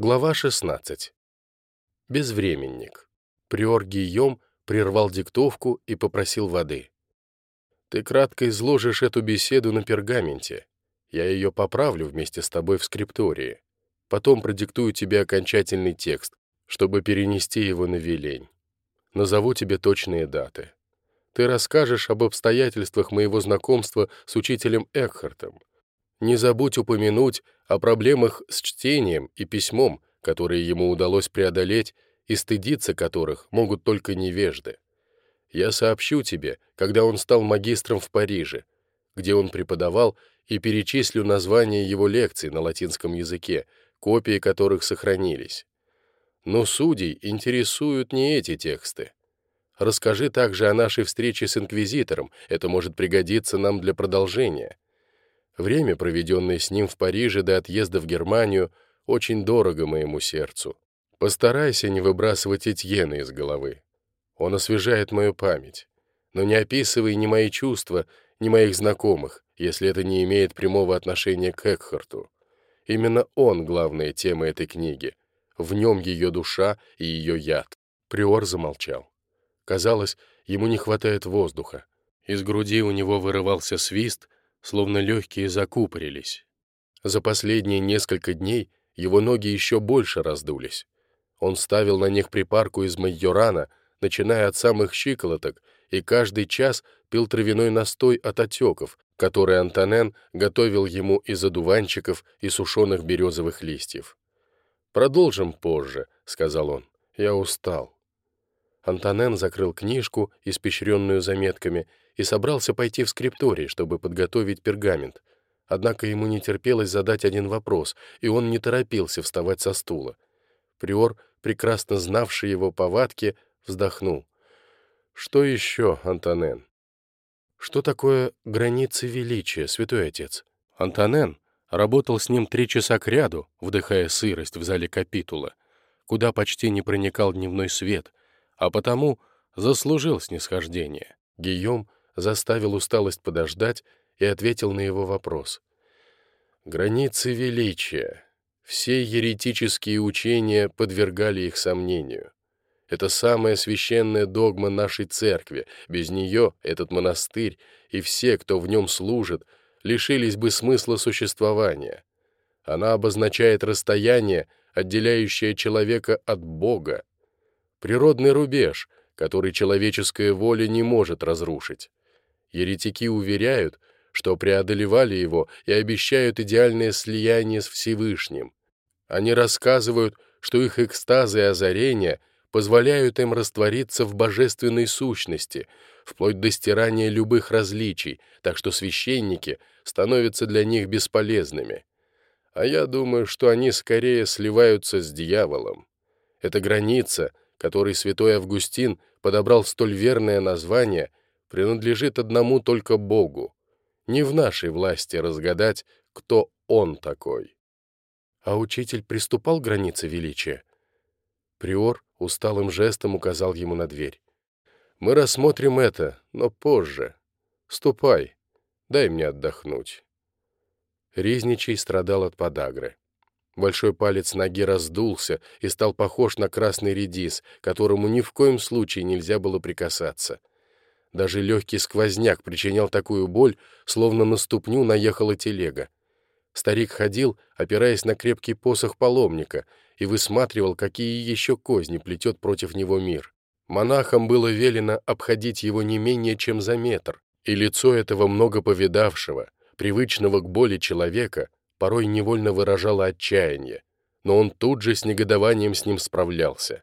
Глава 16. Безвременник. Приор Гийом прервал диктовку и попросил воды. «Ты кратко изложишь эту беседу на пергаменте. Я ее поправлю вместе с тобой в скриптории. Потом продиктую тебе окончательный текст, чтобы перенести его на Вилень. Назову тебе точные даты. Ты расскажешь об обстоятельствах моего знакомства с учителем Экхартом, не забудь упомянуть о проблемах с чтением и письмом, которые ему удалось преодолеть и стыдиться которых могут только невежды. Я сообщу тебе, когда он стал магистром в Париже, где он преподавал, и перечислю названия его лекций на латинском языке, копии которых сохранились. Но судей интересуют не эти тексты. Расскажи также о нашей встрече с инквизитором, это может пригодиться нам для продолжения. Время, проведенное с ним в Париже до отъезда в Германию, очень дорого моему сердцу. Постарайся не выбрасывать Этьена из головы. Он освежает мою память. Но не описывай ни мои чувства, ни моих знакомых, если это не имеет прямого отношения к Экхарту. Именно он — главная тема этой книги. В нем ее душа и ее яд. Приор замолчал. Казалось, ему не хватает воздуха. Из груди у него вырывался свист, словно легкие закупорились. За последние несколько дней его ноги еще больше раздулись. Он ставил на них припарку из майорана, начиная от самых щиколоток, и каждый час пил травяной настой от отеков, который Антонен готовил ему из одуванчиков и сушеных березовых листьев. «Продолжим позже», — сказал он. «Я устал». Антонен закрыл книжку, испещренную заметками, и собрался пойти в скрипторий, чтобы подготовить пергамент. Однако ему не терпелось задать один вопрос, и он не торопился вставать со стула. Приор, прекрасно знавший его повадки, вздохнул. «Что еще, Антонен?» «Что такое границы величия, святой отец?» Антонен работал с ним три часа кряду, вдыхая сырость в зале капитула, куда почти не проникал дневной свет, а потому заслужил снисхождение. Гийом заставил усталость подождать и ответил на его вопрос. Границы величия. Все еретические учения подвергали их сомнению. Это самая священная догма нашей церкви. Без нее этот монастырь и все, кто в нем служит, лишились бы смысла существования. Она обозначает расстояние, отделяющее человека от Бога. Природный рубеж, который человеческая воля не может разрушить. Еретики уверяют, что преодолевали его и обещают идеальное слияние с Всевышним. Они рассказывают, что их экстазы и озарения позволяют им раствориться в божественной сущности, вплоть до стирания любых различий, так что священники становятся для них бесполезными. А я думаю, что они скорее сливаются с дьяволом. Эта граница, которой святой Августин подобрал столь верное название, принадлежит одному только Богу. Не в нашей власти разгадать, кто Он такой. А учитель приступал к границе величия? Приор усталым жестом указал ему на дверь. «Мы рассмотрим это, но позже. Ступай, дай мне отдохнуть». Ризничий страдал от подагры. Большой палец ноги раздулся и стал похож на красный редис, которому ни в коем случае нельзя было прикасаться. Даже легкий сквозняк причинял такую боль, словно на ступню наехала телега. Старик ходил, опираясь на крепкий посох паломника, и высматривал, какие еще козни плетет против него мир. Монахам было велено обходить его не менее чем за метр, и лицо этого много повидавшего, привычного к боли человека, порой невольно выражало отчаяние, но он тут же с негодованием с ним справлялся.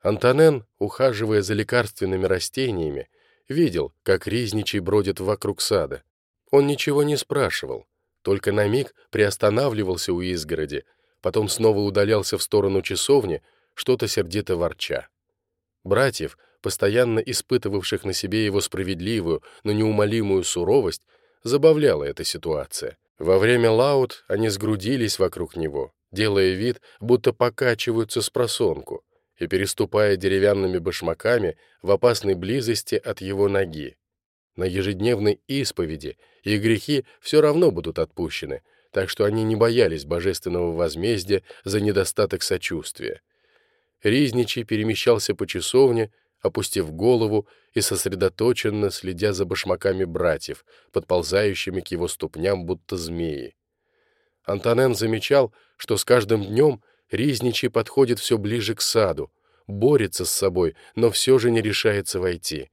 Антонен, ухаживая за лекарственными растениями, видел, как Ризничий бродит вокруг сада. Он ничего не спрашивал, только на миг приостанавливался у изгороди, потом снова удалялся в сторону часовни, что-то сердито ворча. Братьев, постоянно испытывавших на себе его справедливую, но неумолимую суровость, забавляла эта ситуация. Во время лаут они сгрудились вокруг него, делая вид, будто покачиваются с просонку — и переступая деревянными башмаками в опасной близости от его ноги. На ежедневной исповеди их грехи все равно будут отпущены, так что они не боялись божественного возмездия за недостаток сочувствия. Ризничий перемещался по часовне, опустив голову и сосредоточенно следя за башмаками братьев, подползающими к его ступням, будто змеи. Антонен замечал, что с каждым днем Ризничий подходит все ближе к саду, борется с собой, но все же не решается войти.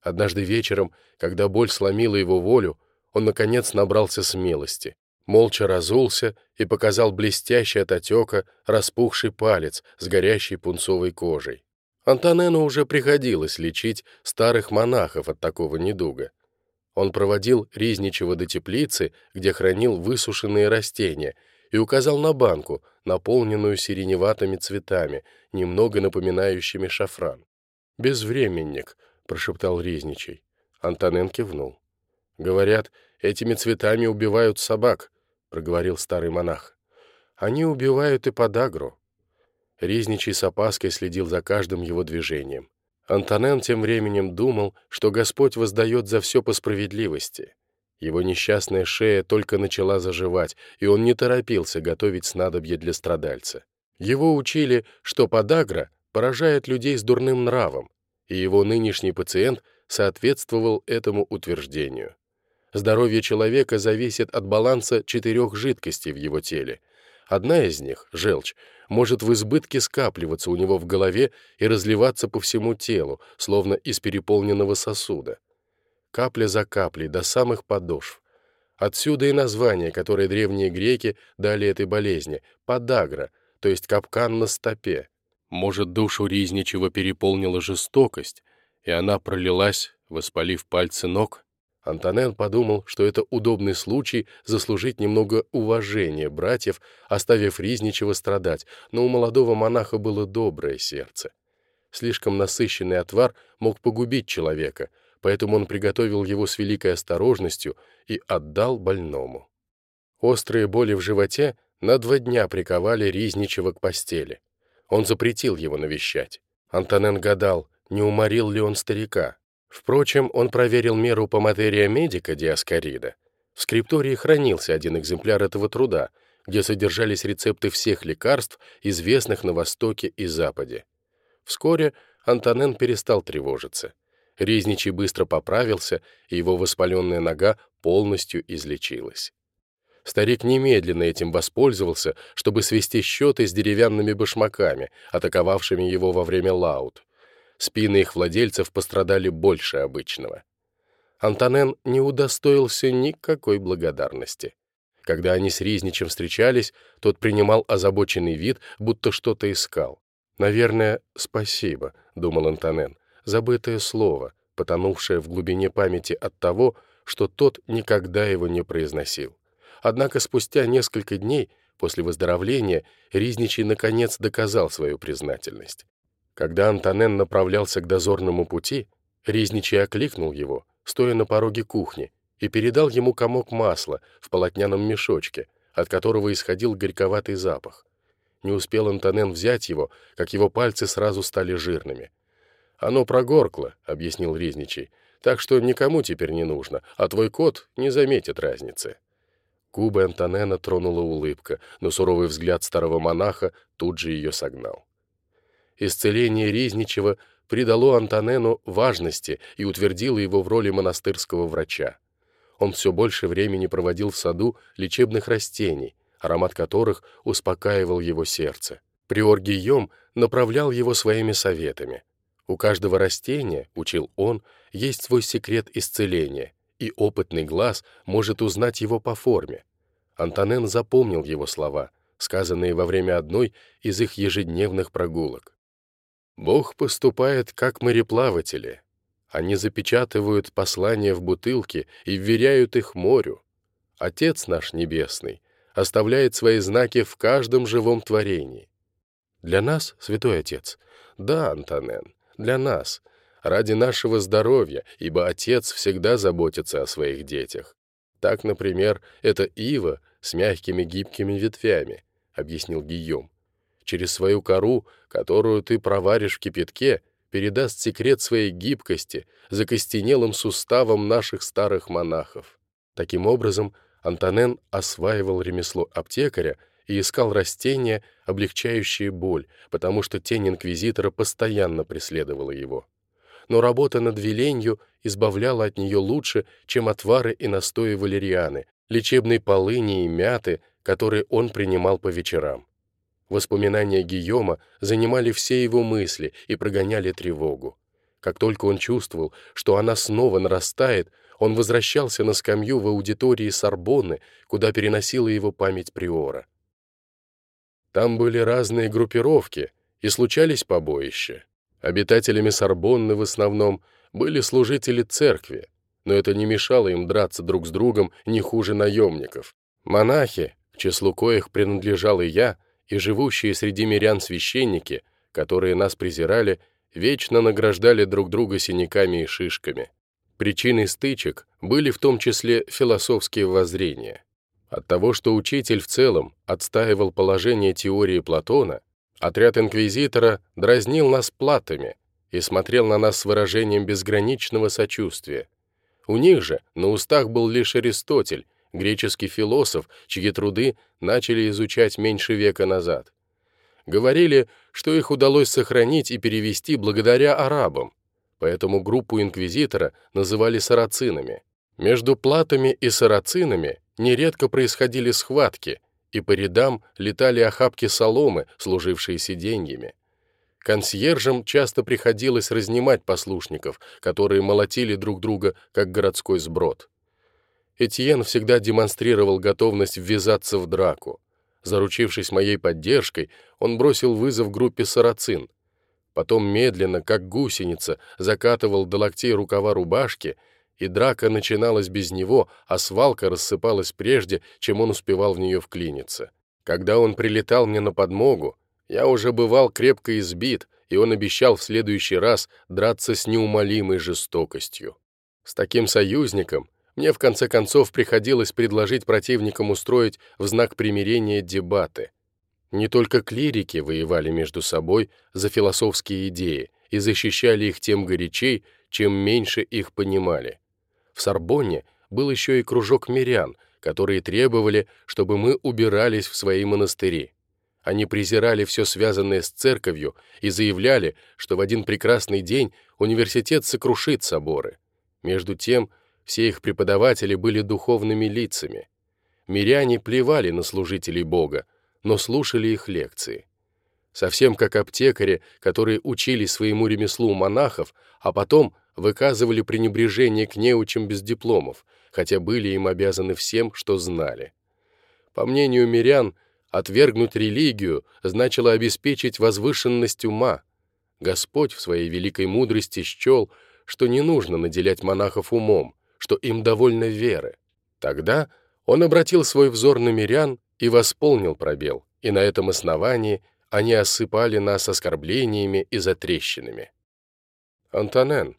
Однажды вечером, когда боль сломила его волю, он, наконец, набрался смелости. Молча разулся и показал блестящий от отека распухший палец с горящей пунцовой кожей. Антонену уже приходилось лечить старых монахов от такого недуга. Он проводил Ризничева до теплицы, где хранил высушенные растения, и указал на банку, наполненную сиреневатыми цветами, немного напоминающими шафран. «Безвременник», — прошептал Ризничий. Антонен кивнул. «Говорят, этими цветами убивают собак», — проговорил старый монах. «Они убивают и подагру». Ризничий с опаской следил за каждым его движением. Антонен тем временем думал, что Господь воздает за все по справедливости. Его несчастная шея только начала заживать, и он не торопился готовить снадобье для страдальца. Его учили, что подагра поражает людей с дурным нравом, и его нынешний пациент соответствовал этому утверждению. Здоровье человека зависит от баланса четырех жидкостей в его теле. Одна из них, желчь, может в избытке скапливаться у него в голове и разливаться по всему телу, словно из переполненного сосуда. Капля за каплей до самых подошв. Отсюда и название, которое древние греки дали этой болезни — подагра, то есть капкан на стопе. Может, душу Ризничева переполнила жестокость, и она пролилась, воспалив пальцы ног? Антонен подумал, что это удобный случай заслужить немного уважения братьев, оставив Ризничева страдать, но у молодого монаха было доброе сердце. Слишком насыщенный отвар мог погубить человека, поэтому он приготовил его с великой осторожностью и отдал больному. Острые боли в животе на два дня приковали Ризничева к постели. Он запретил его навещать. Антонен гадал, не уморил ли он старика. Впрочем, он проверил меру по материя медика Диаскорида. В скриптории хранился один экземпляр этого труда, где содержались рецепты всех лекарств, известных на Востоке и Западе. Вскоре Антонен перестал тревожиться. Ризничий быстро поправился, и его воспаленная нога полностью излечилась. Старик немедленно этим воспользовался, чтобы свести счеты с деревянными башмаками, атаковавшими его во время лаут. Спины их владельцев пострадали больше обычного. Антонен не удостоился никакой благодарности. Когда они с Ризничем встречались, тот принимал озабоченный вид, будто что-то искал. «Наверное, спасибо», — думал Антонен, — «забытое слово, потонувшее в глубине памяти от того, что тот никогда его не произносил». Однако спустя несколько дней после выздоровления Ризничий наконец доказал свою признательность. Когда Антонен направлялся к дозорному пути, Ризничий окликнул его, стоя на пороге кухни, и передал ему комок масла в полотняном мешочке, от которого исходил горьковатый запах. Не успел Антонен взять его, как его пальцы сразу стали жирными. «Оно прогоркло», — объяснил Ризничий, «так что никому теперь не нужно, а твой кот не заметит разницы». Губы Антонена тронула улыбка, но суровый взгляд старого монаха тут же ее согнал. Исцеление Ризничева придало Антонену важности и утвердило его в роли монастырского врача. Он все больше времени проводил в саду лечебных растений, аромат которых успокаивал его сердце. Приор Гийом направлял его своими советами. У каждого растения, учил он, есть свой секрет исцеления — и опытный глаз может узнать его по форме. Антонен запомнил его слова, сказанные во время одной из их ежедневных прогулок. «Бог поступает, как мореплаватели. Они запечатывают послания в бутылке и вверяют их морю. Отец наш Небесный оставляет свои знаки в каждом живом творении. Для нас, Святой Отец, да, Антонен, для нас — ради нашего здоровья, ибо отец всегда заботится о своих детях. Так, например, это ива с мягкими гибкими ветвями, объяснил Гийом. Через свою кору, которую ты проваришь в кипятке, передаст секрет своей гибкости закостенелым суставам наших старых монахов. Таким образом, Антонен осваивал ремесло аптекаря и искал растения, облегчающие боль, потому что тень инквизитора постоянно преследовала его. Но работа над веленью избавляла от нее лучше, чем отвары и настои валерианы, лечебной полыни и мяты, которые он принимал по вечерам. Воспоминания Гийома занимали все его мысли и прогоняли тревогу. Как только он чувствовал, что она снова нарастает, он возвращался на скамью в аудитории Сорбонны, куда переносила его память Приора. Там были разные группировки, и случались побоища. Обитателями Сорбонны в основном были служители церкви, но это не мешало им драться друг с другом не хуже наемников. Монахи, к числу коих принадлежал и я, и живущие среди мирян священники, которые нас презирали, вечно награждали друг друга синяками и шишками. Причиной стычек были в том числе философские воззрения. От того, что учитель в целом отстаивал положение теории Платона, отряд инквизитора дразнил нас платами и смотрел на нас с выражением безграничного сочувствия. У них же на устах был лишь Аристотель, греческий философ, чьи труды начали изучать меньше века назад. Говорили, что их удалось сохранить и перевести благодаря арабам, поэтому группу инквизитора называли сарацинами. Между платами и сарацинами нередко происходили схватки, и по рядам летали охапки соломы, служившие сиденьями. Консьержам часто приходилось разнимать послушников, которые молотили друг друга, как городской сброд. Этьен всегда демонстрировал готовность ввязаться в драку. Заручившись моей поддержкой, он бросил вызов группе «Сарацин». Потом медленно, как гусеница, закатывал до локтей рукава рубашки, и драка начиналась без него, а свалка рассыпалась прежде, чем он успевал в нее вклиниться. Когда он прилетал мне на подмогу, я уже бывал крепко избит, и он обещал в следующий раз драться с неумолимой жестокостью. С таким союзником мне в конце концов приходилось предложить противникам устроить в знак примирения дебаты. Не только клирики воевали между собой за философские идеи и защищали их тем горячей, чем меньше их понимали. В Сорбонне был еще и кружок мирян, которые требовали, чтобы мы убирались в свои монастыри. Они презирали все связанное с церковью и заявляли, что в один прекрасный день университет сокрушит соборы. Между тем, все их преподаватели были духовными лицами. Миряне плевали на служителей Бога, но слушали их лекции. Совсем как аптекари, которые учили своему ремеслу монахов, а потом выказывали пренебрежение к неучам без дипломов, хотя были им обязаны всем, что знали. По мнению мирян, отвергнуть религию значило обеспечить возвышенность ума. Господь в своей великой мудрости счел, что не нужно наделять монахов умом, что им довольно веры. Тогда он обратил свой взор на мирян и восполнил пробел, и на этом основании они осыпали нас оскорблениями и затрещинами. «Антонен,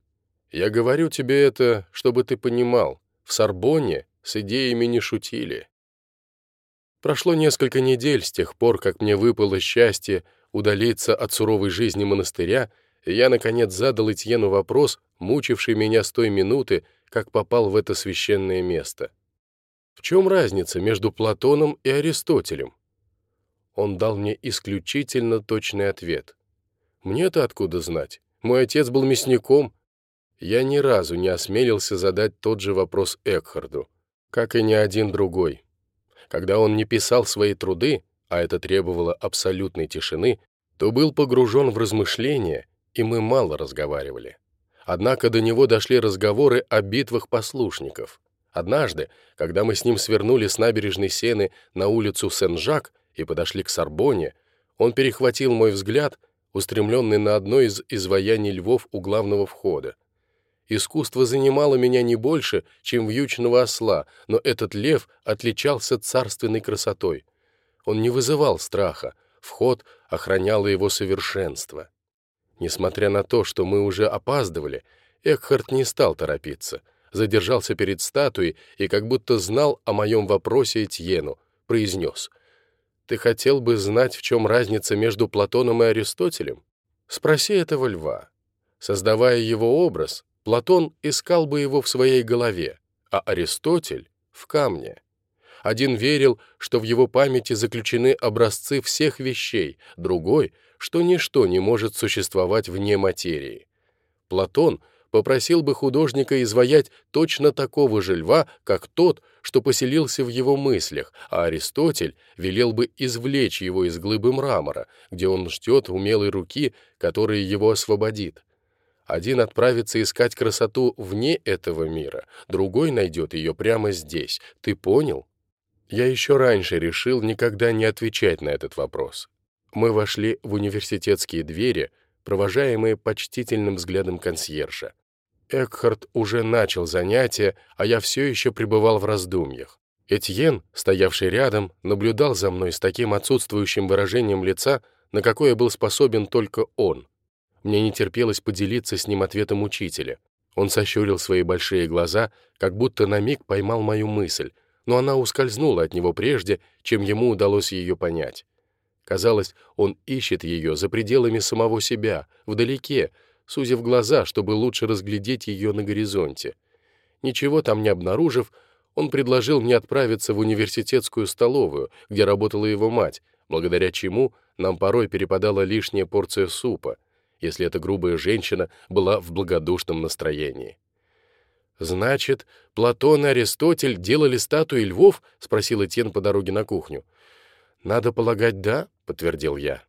я говорю тебе это, чтобы ты понимал, в Сорбонне с идеями не шутили». Прошло несколько недель с тех пор, как мне выпало счастье удалиться от суровой жизни монастыря, и я, наконец, задал Этьену вопрос, мучивший меня с той минуты, как попал в это священное место. В чем разница между Платоном и Аристотелем? Он дал мне исключительно точный ответ. Мне-то откуда знать? Мой отец был мясником. Я ни разу не осмелился задать тот же вопрос Экхарду, как и ни один другой. Когда он не писал свои труды, а это требовало абсолютной тишины, то был погружен в размышления, и мы мало разговаривали. Однако до него дошли разговоры о битвах послушников. Однажды, когда мы с ним свернули с набережной Сены на улицу Сен-Жак и подошли к Сорбоне, он перехватил мой взгляд, устремленный на одно из изваяний львов у главного входа. Искусство занимало меня не больше, чем вьючного осла, но этот лев отличался царственной красотой. Он не вызывал страха, вход охраняло его совершенство. Несмотря на то, что мы уже опаздывали, Экхард не стал торопиться, задержался перед статуей и как будто знал о моем вопросе Этьену, произнес. «Ты хотел бы знать, в чем разница между Платоном и Аристотелем? Спроси этого льва». Создавая его образ, Платон искал бы его в своей голове, а Аристотель — в камне. Один верил, что в его памяти заключены образцы всех вещей, другой, что ничто не может существовать вне материи. Платон попросил бы художника изваять точно такого же льва, как тот, что поселился в его мыслях, а Аристотель велел бы извлечь его из глыбы мрамора, где он ждет умелой руки, которая его освободит. Один отправится искать красоту вне этого мира, другой найдет ее прямо здесь. Ты понял? Я еще раньше решил никогда не отвечать на этот вопрос. Мы вошли в университетские двери, провожаемые почтительным взглядом консьержа. Экхард уже начал занятие, а я все еще пребывал в раздумьях. Этьен, стоявший рядом, наблюдал за мной с таким отсутствующим выражением лица, на какое был способен только он. Мне не терпелось поделиться с ним ответом учителя. Он сощурил свои большие глаза, как будто на миг поймал мою мысль, но она ускользнула от него прежде, чем ему удалось ее понять. Казалось, он ищет ее за пределами самого себя, вдалеке, сузив глаза, чтобы лучше разглядеть ее на горизонте. Ничего там не обнаружив, он предложил мне отправиться в университетскую столовую, где работала его мать, благодаря чему нам порой перепадала лишняя порция супа если эта грубая женщина была в благодушном настроении. «Значит, Платон и Аристотель делали статуи львов?» — спросил Этьен по дороге на кухню. «Надо полагать, да», — подтвердил я.